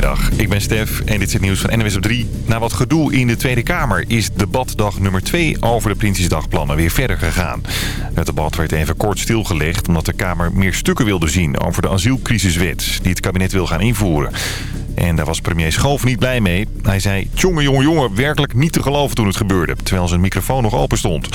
Goedemiddag, ik ben Stef en dit is het nieuws van NWS op 3. Na wat gedoe in de Tweede Kamer is debatdag nummer 2 over de Prinsjesdagplannen weer verder gegaan. Het debat werd even kort stilgelegd omdat de Kamer meer stukken wilde zien over de asielcrisiswet die het kabinet wil gaan invoeren. En daar was premier Schoof niet blij mee. Hij zei, jongen, jongen, jongen, werkelijk niet te geloven toen het gebeurde. Terwijl zijn microfoon nog open stond.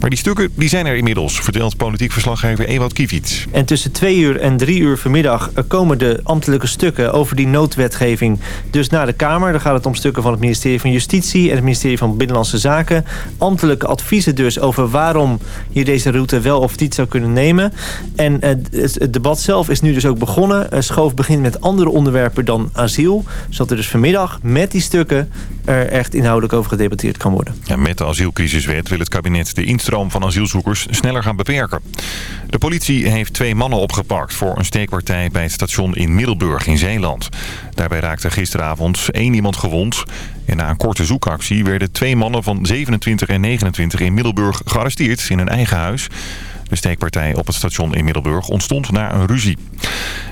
Maar die stukken die zijn er inmiddels, vertelt politiek verslaggever Ewout Kiviet. En tussen twee uur en drie uur vanmiddag komen de ambtelijke stukken over die noodwetgeving dus naar de Kamer. Dan gaat het om stukken van het ministerie van Justitie en het ministerie van Binnenlandse Zaken. Ambtelijke adviezen dus over waarom je deze route wel of niet zou kunnen nemen. En het debat zelf is nu dus ook begonnen. Schoof begint met andere onderwerpen dan asiel zodat er dus vanmiddag met die stukken er echt inhoudelijk over gedebatteerd kan worden. Ja, met de asielcrisiswet wil het kabinet de instroom van asielzoekers sneller gaan beperken. De politie heeft twee mannen opgepakt voor een steekpartij bij het station in Middelburg in Zeeland. Daarbij raakte gisteravond één iemand gewond. En na een korte zoekactie werden twee mannen van 27 en 29 in Middelburg gearresteerd in hun eigen huis. De steekpartij op het station in Middelburg ontstond na een ruzie.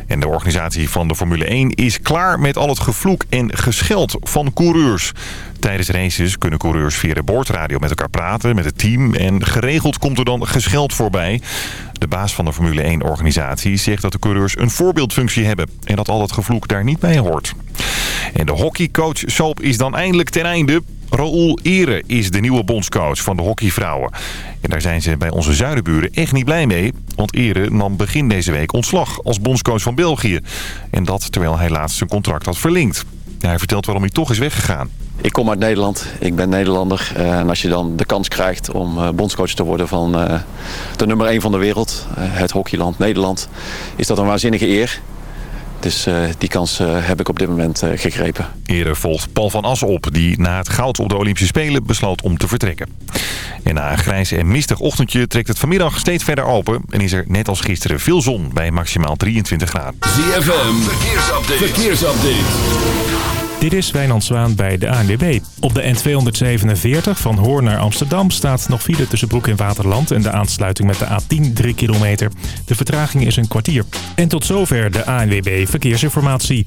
En de organisatie van de Formule 1 is klaar met al het gevloek en gescheld van coureurs. Tijdens races kunnen coureurs via de boordradio met elkaar praten met het team. En geregeld komt er dan gescheld voorbij. De baas van de Formule 1-organisatie zegt dat de coureurs een voorbeeldfunctie hebben. En dat al dat gevloek daar niet bij hoort. En de hockeycoach Soap is dan eindelijk ten einde. Raoul Ere is de nieuwe bondscoach van de hockeyvrouwen. En daar zijn ze bij onze zuidenburen echt niet blij mee. Want Ere nam begin deze week ontslag als bondscoach van België. En dat terwijl hij laatst zijn contract had verlengd. hij vertelt waarom hij toch is weggegaan. Ik kom uit Nederland, ik ben Nederlander. Eh, en als je dan de kans krijgt om eh, bondscoach te worden van eh, de nummer 1 van de wereld, het hockeyland Nederland, is dat een waanzinnige eer. Dus uh, die kans uh, heb ik op dit moment uh, gegrepen. Eerder volgt Paul van As op, die na het goud op de Olympische Spelen besloot om te vertrekken. En na een grijs en mistig ochtendje trekt het vanmiddag steeds verder open... en is er net als gisteren veel zon bij maximaal 23 graden. ZFM, verkeersupdate. verkeersupdate. Dit is Wijnand Zwaan bij de ANWB. Op de N247 van Hoorn naar Amsterdam staat nog file tussen Broek en Waterland... en de aansluiting met de A10 3 kilometer. De vertraging is een kwartier. En tot zover de ANWB Verkeersinformatie.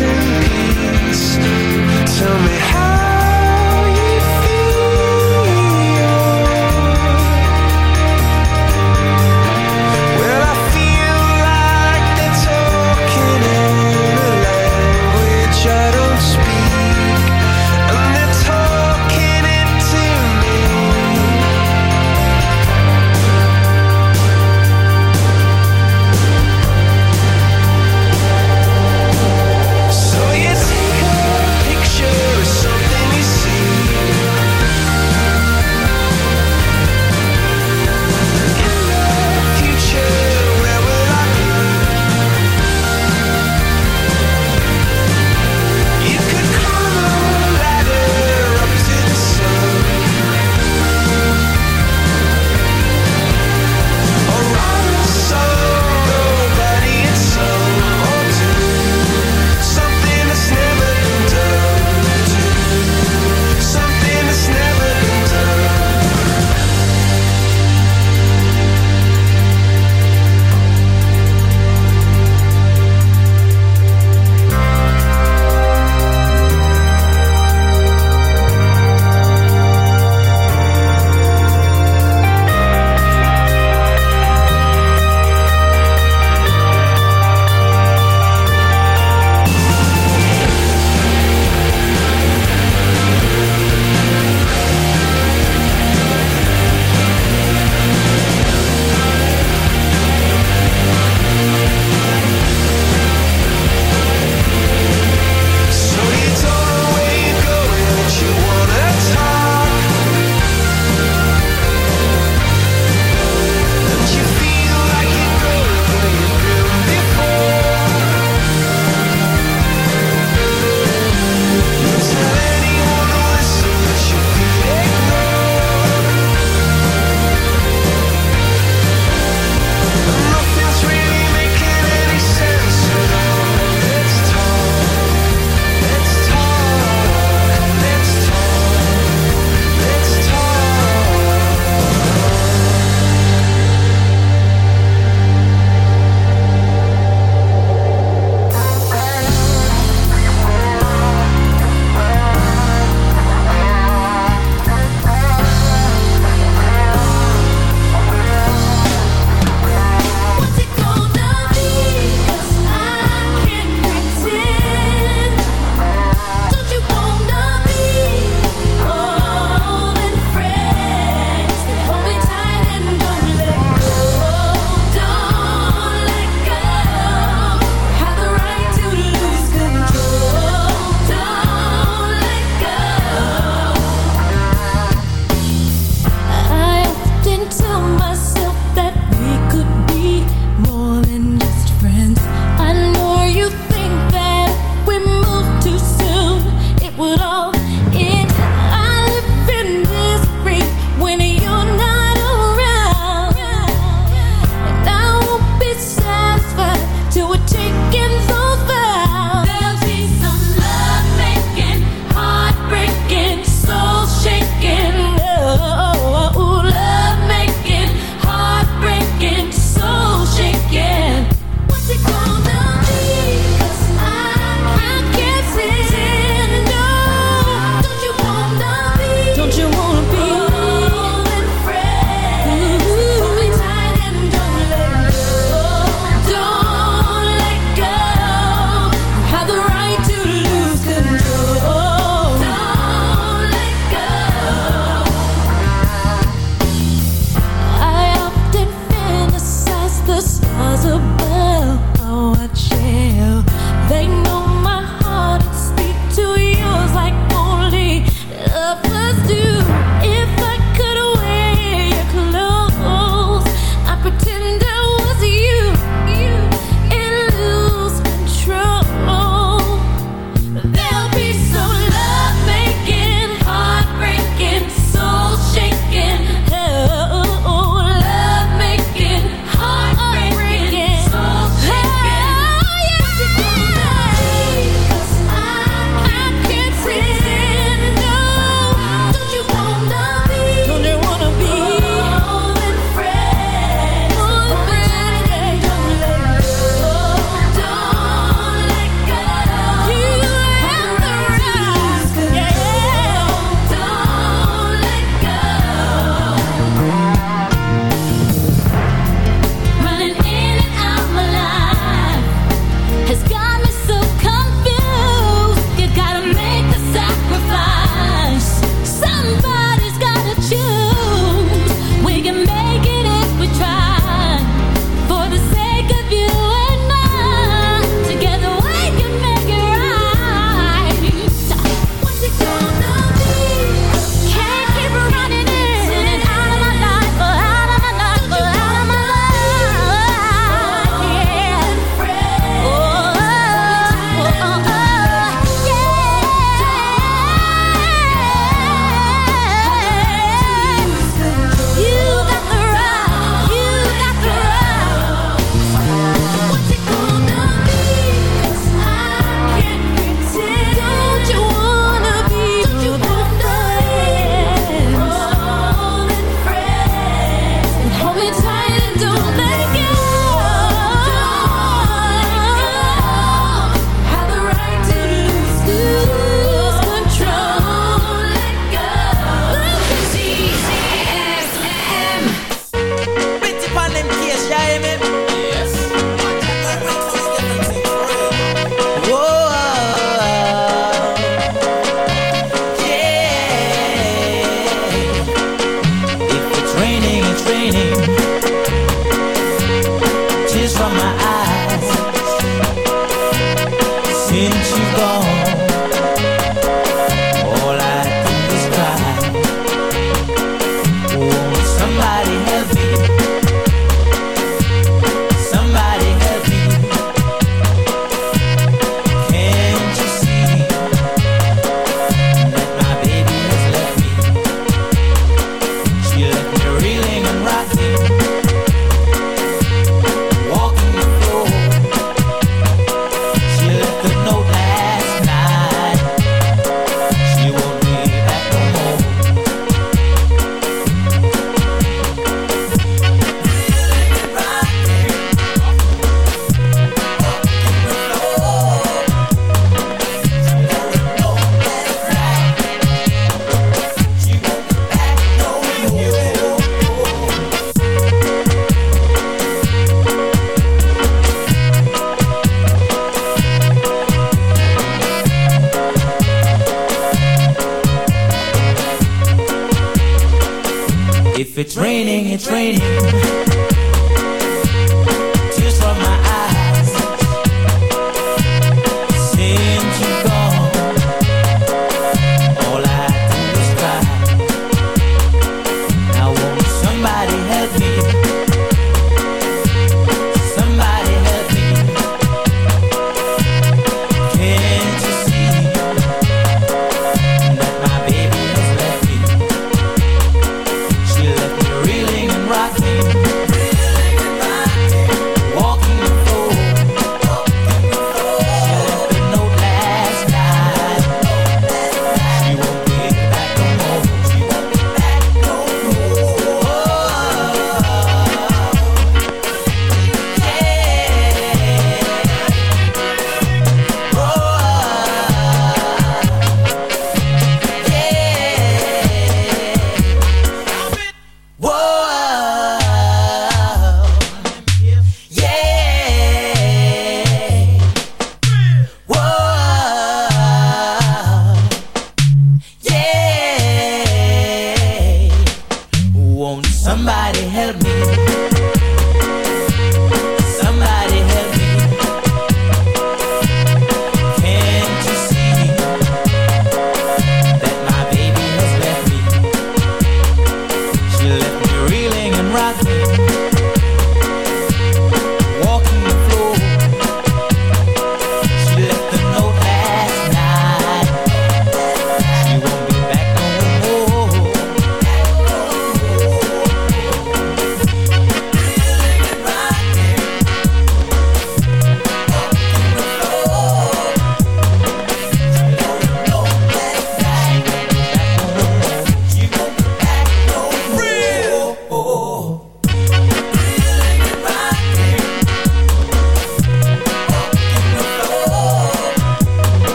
listen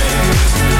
is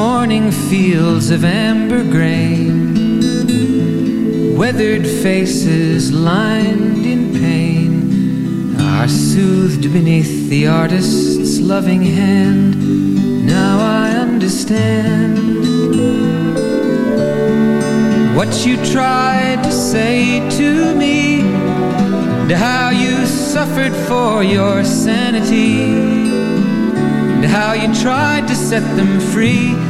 Morning fields of amber grain, weathered faces lined in pain are soothed beneath the artist's loving hand. Now I understand what you tried to say to me, and how you suffered for your sanity and how you tried to set them free.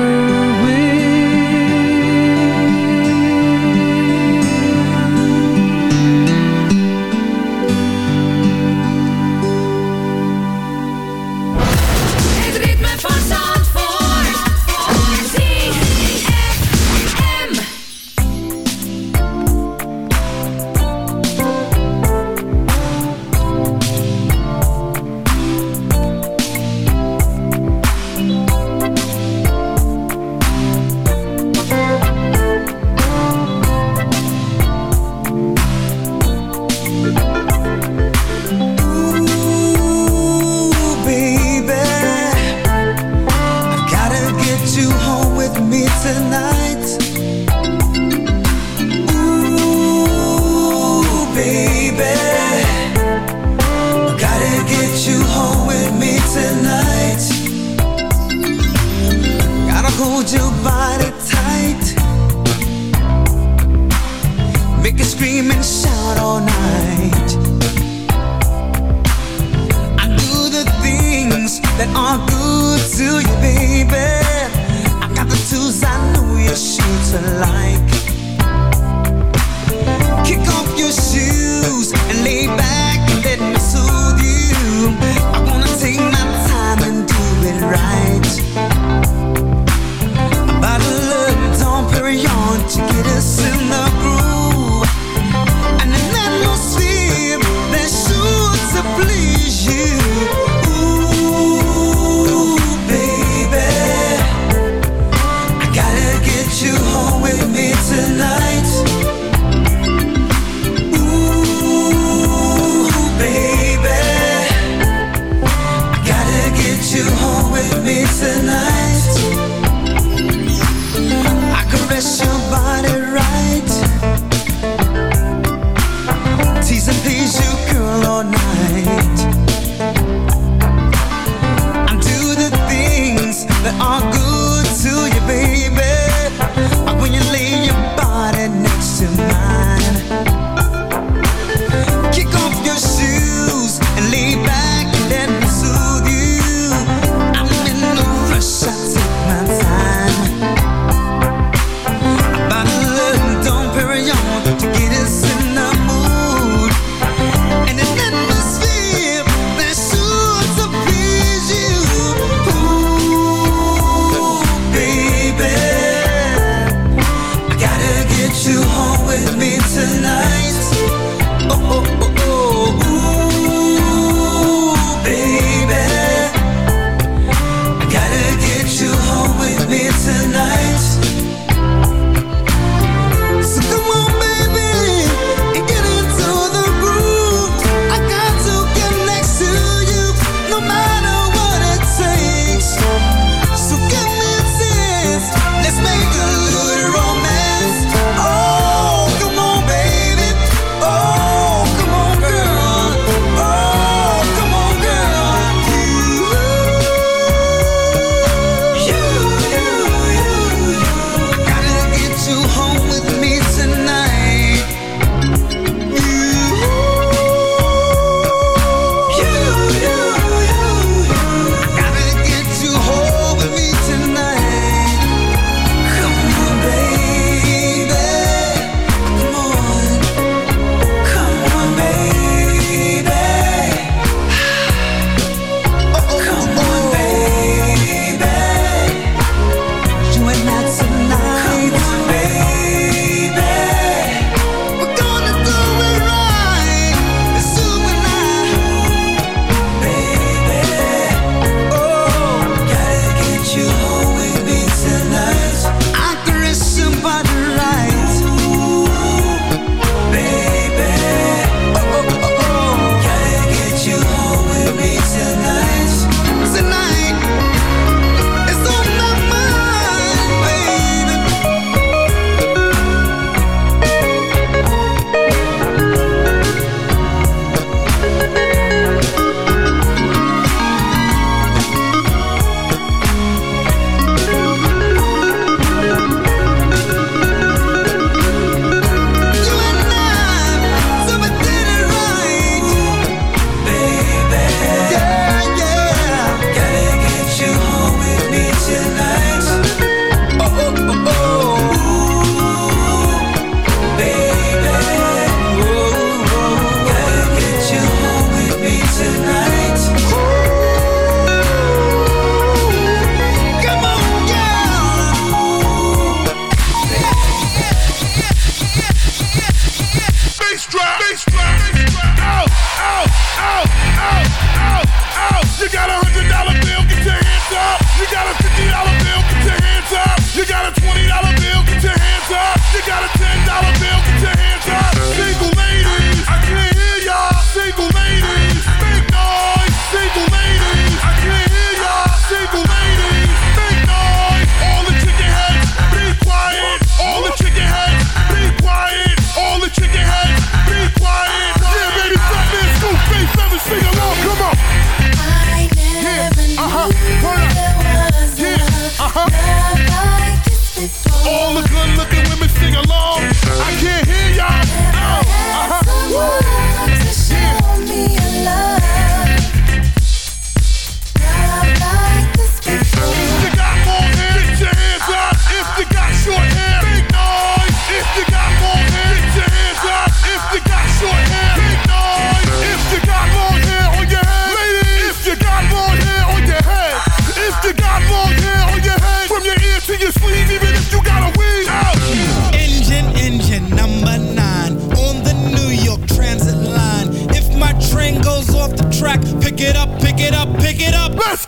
$20 bill, get your hands up. You got a $10 bill, get your hands up. Single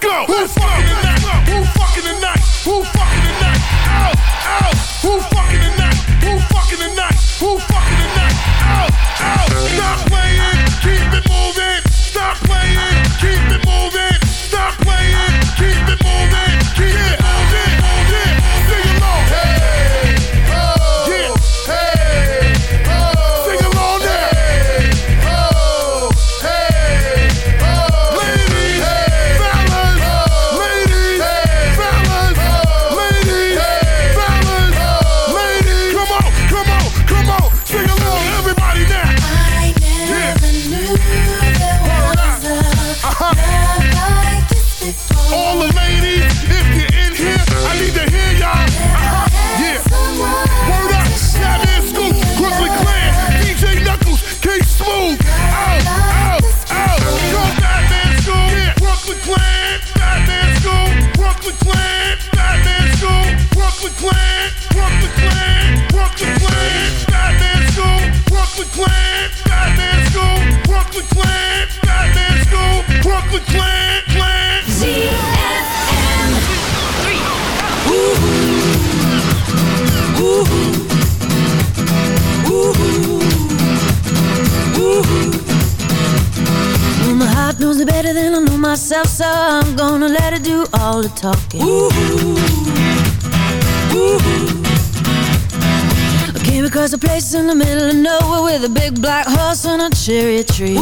up. Let's go. Myself, so I'm gonna let it do all the talking. I came across a place in the middle of nowhere with a big black horse and a cherry tree.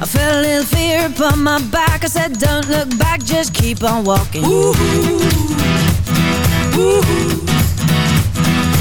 I felt a little fear upon my back. I said, Don't look back, just keep on walking.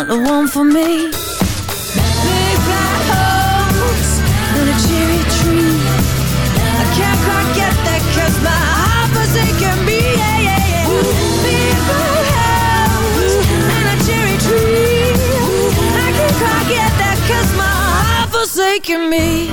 Not the one for me. Big black house and a cherry tree. I can't quite get that 'cause my heart forsaken me. Yeah, yeah, yeah. Big black house and a cherry tree. I can't quite get that 'cause my heart forsaken me.